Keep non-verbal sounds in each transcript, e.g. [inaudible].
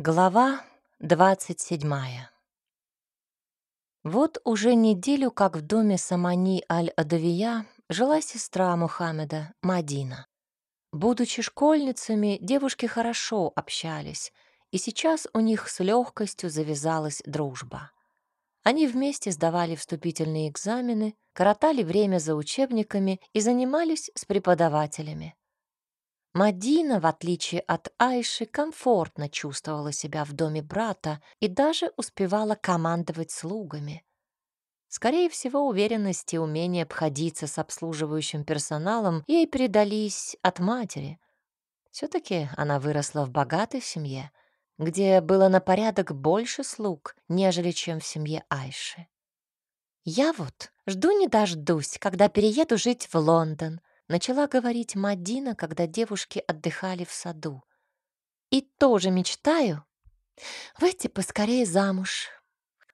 Глава двадцать седьмая. Вот уже неделю, как в доме Самани Аль-Адавия жила сестра Мухаммеда, Мадина. Будучи школьницами, девушки хорошо общались, и сейчас у них с легкостью завязалась дружба. Они вместе сдавали вступительные экзамены, коротали время за учебниками и занимались с преподавателями. Мадина, в отличие от Айши, комфортно чувствовала себя в доме брата и даже успевала командовать слугами. Скорее всего, уверенность и умение обходиться с обслуживающим персоналом ей передались от матери. Все-таки она выросла в богатой семье, где было на порядок больше слуг, нежели чем в семье Айши. «Я вот жду не дождусь, когда перееду жить в Лондон», начала говорить Мадина, когда девушки отдыхали в саду. «И тоже мечтаю выйти поскорее замуж.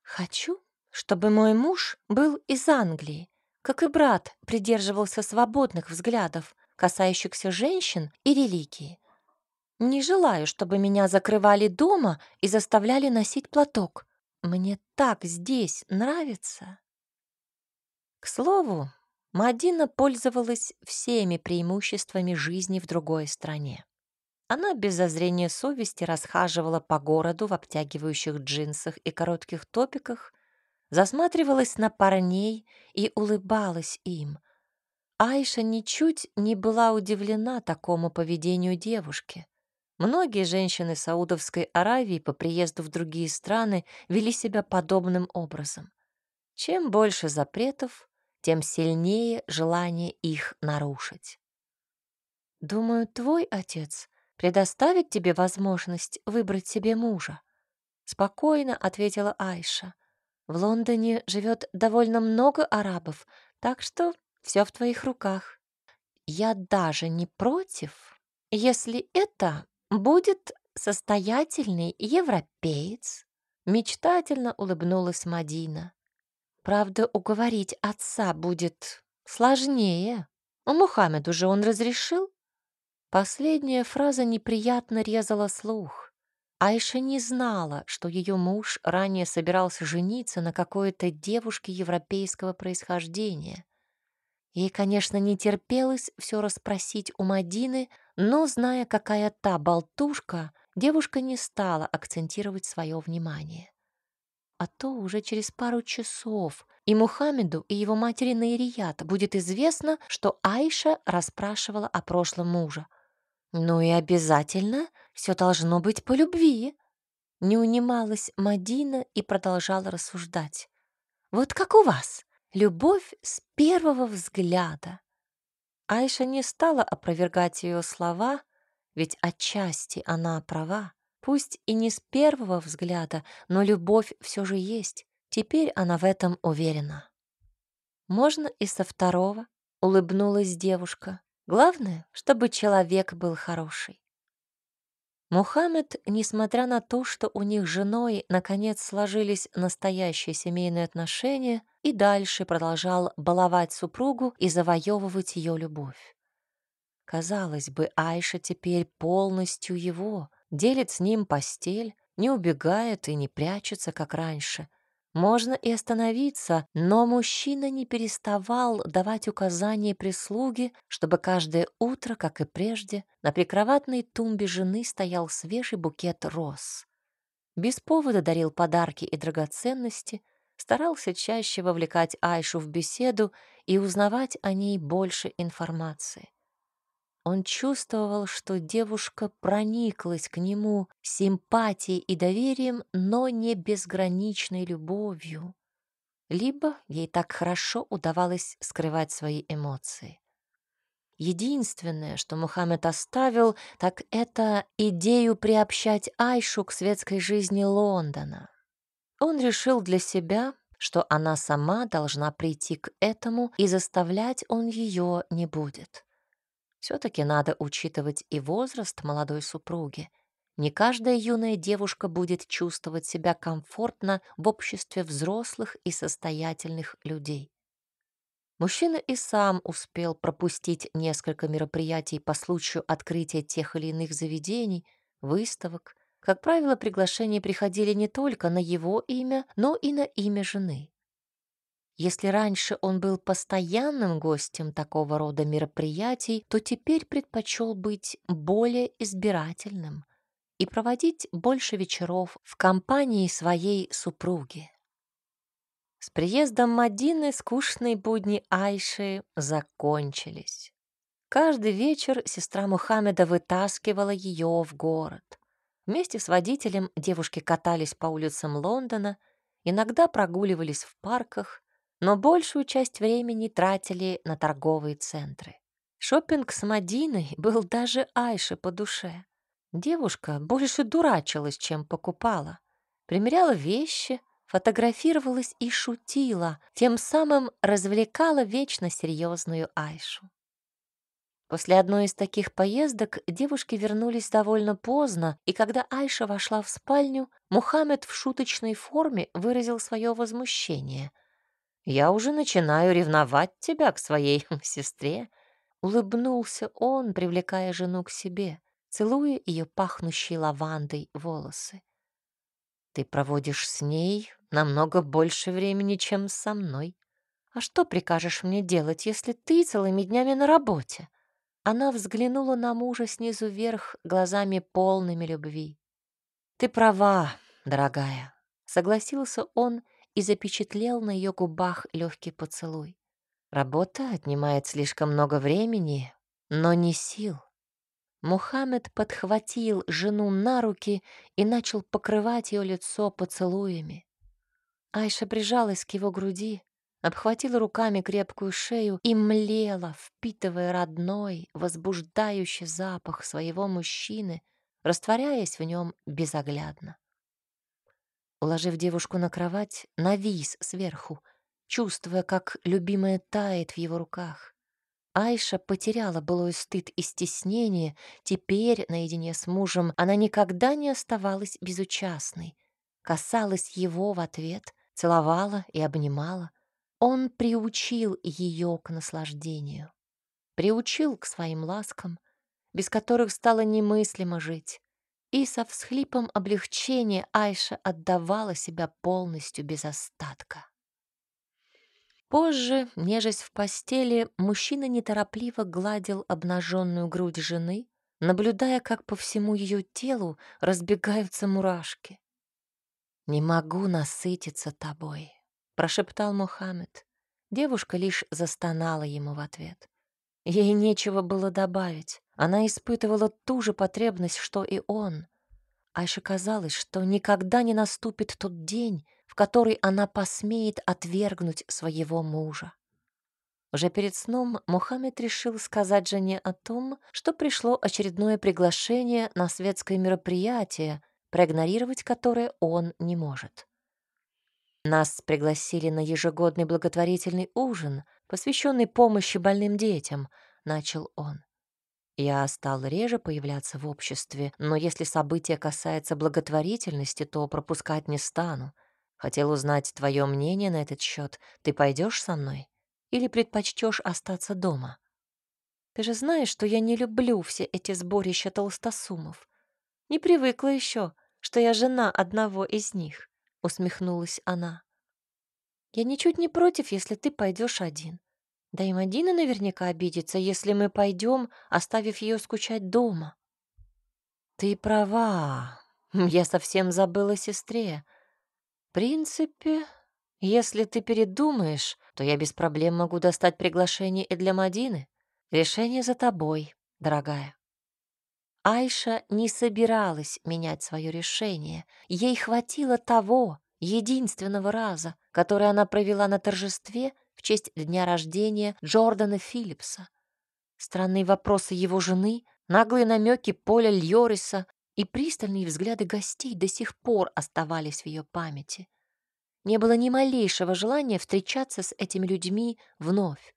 Хочу, чтобы мой муж был из Англии, как и брат придерживался свободных взглядов, касающихся женщин и религии. Не желаю, чтобы меня закрывали дома и заставляли носить платок. Мне так здесь нравится». К слову, Мадина пользовалась всеми преимуществами жизни в другой стране. Она без зазрения совести расхаживала по городу в обтягивающих джинсах и коротких топиках, засматривалась на парней и улыбалась им. Айша ничуть не была удивлена такому поведению девушки. Многие женщины Саудовской Аравии по приезду в другие страны вели себя подобным образом. Чем больше запретов, тем сильнее желание их нарушить. «Думаю, твой отец предоставит тебе возможность выбрать себе мужа», — спокойно ответила Айша. «В Лондоне живет довольно много арабов, так что все в твоих руках. Я даже не против, если это будет состоятельный европеец», — мечтательно улыбнулась Мадина. Правда, уговорить отца будет сложнее. А Мухаммеду же он разрешил? Последняя фраза неприятно резала слух. Айша не знала, что ее муж ранее собирался жениться на какой-то девушке европейского происхождения. Ей, конечно, не терпелось все расспросить у Мадины, но, зная, какая та болтушка, девушка не стала акцентировать свое внимание. А то уже через пару часов и Мухаммеду, и его матери Наирият будет известно, что Айша расспрашивала о прошлом мужа. Ну и обязательно все должно быть по любви. Не унималась Мадина и продолжала рассуждать. Вот как у вас, любовь с первого взгляда. Айша не стала опровергать ее слова, ведь отчасти она права. Пусть и не с первого взгляда, но любовь все же есть. Теперь она в этом уверена. «Можно и со второго», — улыбнулась девушка. «Главное, чтобы человек был хороший». Мухаммед, несмотря на то, что у них с женой наконец сложились настоящие семейные отношения, и дальше продолжал баловать супругу и завоевывать ее любовь. Казалось бы, Айша теперь полностью его, делит с ним постель, не убегает и не прячется, как раньше. Можно и остановиться, но мужчина не переставал давать указания прислуге, чтобы каждое утро, как и прежде, на прикроватной тумбе жены стоял свежий букет роз. Без повода дарил подарки и драгоценности, старался чаще вовлекать Айшу в беседу и узнавать о ней больше информации. Он чувствовал, что девушка прониклась к нему симпатией и доверием, но не безграничной любовью. Либо ей так хорошо удавалось скрывать свои эмоции. Единственное, что Мухаммед оставил, так это идею приобщать Айшу к светской жизни Лондона. Он решил для себя, что она сама должна прийти к этому, и заставлять он ее не будет. Все-таки надо учитывать и возраст молодой супруги. Не каждая юная девушка будет чувствовать себя комфортно в обществе взрослых и состоятельных людей. Мужчина и сам успел пропустить несколько мероприятий по случаю открытия тех или иных заведений, выставок, как правило, приглашения приходили не только на его имя, но и на имя жены. Если раньше он был постоянным гостем такого рода мероприятий, то теперь предпочел быть более избирательным и проводить больше вечеров в компании своей супруги. С приездом Мадины скучные будни Айши закончились. Каждый вечер сестра Мухаммеда вытаскивала ее в город. Вместе с водителем девушки катались по улицам Лондона, иногда прогуливались в парках, но большую часть времени тратили на торговые центры. Шопинг с Мадиной [laughs] был даже Айше по душе. Девушка больше дурачилась, чем покупала. Примеряла вещи, фотографировалась и шутила, тем самым развлекала вечно серьезную Айшу. После одной из таких поездок девушки вернулись довольно поздно, и когда Айша вошла в спальню, Мухаммед в шуточной форме выразил свое возмущение. «Я уже начинаю ревновать тебя к своей [laughs] сестре», — улыбнулся он, привлекая жену к себе, целуя ее пахнущие лавандой волосы. «Ты проводишь с ней намного больше времени, чем со мной. А что прикажешь мне делать, если ты целыми днями на работе?» Она взглянула на мужа снизу вверх глазами полными любви. «Ты права, дорогая», — согласился он и запечатлел на ее губах легкий поцелуй. «Работа отнимает слишком много времени, но не сил». Мухаммед подхватил жену на руки и начал покрывать ее лицо поцелуями. Айша прижалась к его груди, обхватила руками крепкую шею и млела, впитывая родной, возбуждающий запах своего мужчины, растворяясь в нем безоглядно. Уложив девушку на кровать, навис сверху, чувствуя, как любимая тает в его руках. Айша потеряла былой стыд и стеснение, теперь, наедине с мужем, она никогда не оставалась безучастной, касалась его в ответ, целовала и обнимала. Он приучил ее к наслаждению, приучил к своим ласкам, без которых стало немыслимо жить. И со всхлипом облегчения Айша отдавала себя полностью без остатка. Позже, нежесть в постели, мужчина неторопливо гладил обнаженную грудь жены, наблюдая, как по всему ее телу разбегаются мурашки. «Не могу насытиться тобой», прошептал Мухаммед. Девушка лишь застонала ему в ответ. Ей нечего было добавить. Она испытывала ту же потребность, что и он. Айше казалось, что никогда не наступит тот день, в который она посмеет отвергнуть своего мужа. Уже перед сном Мухаммед решил сказать жене о том, что пришло очередное приглашение на светское мероприятие, проигнорировать которое он не может. Нас пригласили на ежегодный благотворительный ужин, посвященный помощи больным детям, начал он. Я стал реже появляться в обществе, но если событие касается благотворительности, то пропускать не стану. Хотел узнать твое мнение на этот счет. Ты пойдешь со мной? Или предпочтешь остаться дома? Ты же знаешь, что я не люблю все эти сборища толстосумов. Не привыкла еще, что я жена одного из них усмехнулась она. Я ничуть не против, если ты пойдешь один. Да и Мадина наверняка обидится, если мы пойдем, оставив ее скучать дома. Ты права. [laughs] Я совсем забыла сестре. В принципе, если ты передумаешь, то я без проблем могу достать приглашение и для Мадины. Решение за тобой, дорогая. Айша не собиралась менять свое решение. Ей хватило того, единственного раза, который она провела на торжестве в честь дня рождения Джордана Филлипса. Странные вопросы его жены, наглые намеки Поля Льориса и пристальные взгляды гостей до сих пор оставались в ее памяти. Не было ни малейшего желания встречаться с этими людьми вновь.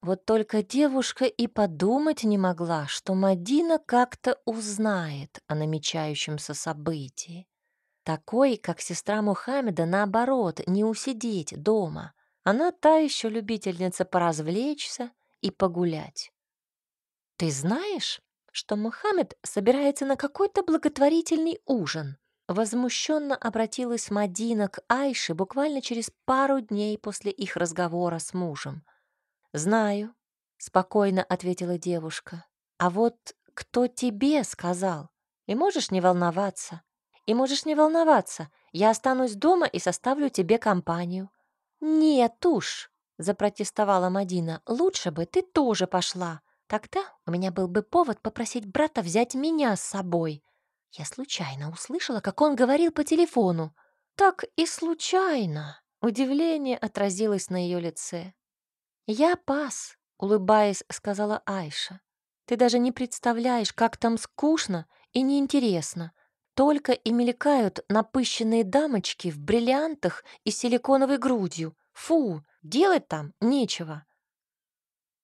Вот только девушка и подумать не могла, что Мадина как-то узнает о намечающемся событии. Такой, как сестра Мухаммеда, наоборот, не усидеть дома. Она та еще любительница поразвлечься и погулять. «Ты знаешь?» что Мухаммед собирается на какой-то благотворительный ужин. Возмущенно обратилась Мадина к Айше буквально через пару дней после их разговора с мужем. «Знаю», — спокойно ответила девушка. «А вот кто тебе сказал? И можешь не волноваться. И можешь не волноваться. Я останусь дома и составлю тебе компанию». «Нет уж», — запротестовала Мадина, — «лучше бы ты тоже пошла. Тогда у меня был бы повод попросить брата взять меня с собой. Я случайно услышала, как он говорил по телефону. Так и случайно. Удивление отразилось на ее лице. «Я пас», — улыбаясь, сказала Айша. «Ты даже не представляешь, как там скучно и неинтересно. Только и мелькают напыщенные дамочки в бриллиантах и силиконовой грудью. Фу, делать там нечего».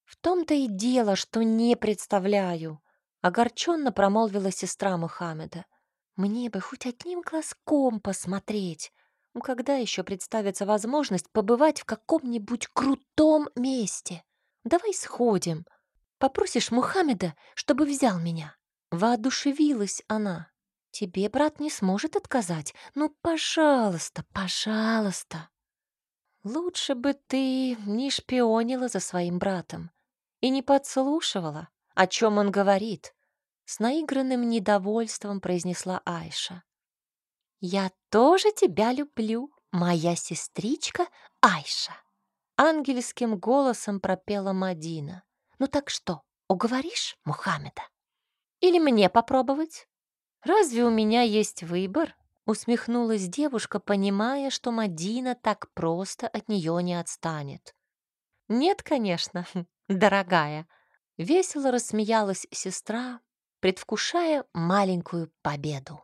«В том-то и дело, что не представляю», — огорченно промолвила сестра Мухаммеда. «Мне бы хоть одним глазком посмотреть. Ну, когда еще представится возможность побывать в каком-нибудь крутом месте? Давай сходим. Попросишь Мухаммеда, чтобы взял меня». Воодушевилась она. «Тебе брат не сможет отказать. Ну, пожалуйста, пожалуйста». «Лучше бы ты не шпионила за своим братом и не подслушивала, о чем он говорит», — с наигранным недовольством произнесла Айша. «Я тоже тебя люблю, моя сестричка Айша», — ангельским голосом пропела Мадина. «Ну так что, уговоришь Мухаммеда? Или мне попробовать? Разве у меня есть выбор?» Усмехнулась девушка, понимая, что Мадина так просто от нее не отстанет. «Нет, конечно, [laughs] дорогая», — весело рассмеялась сестра, предвкушая маленькую победу.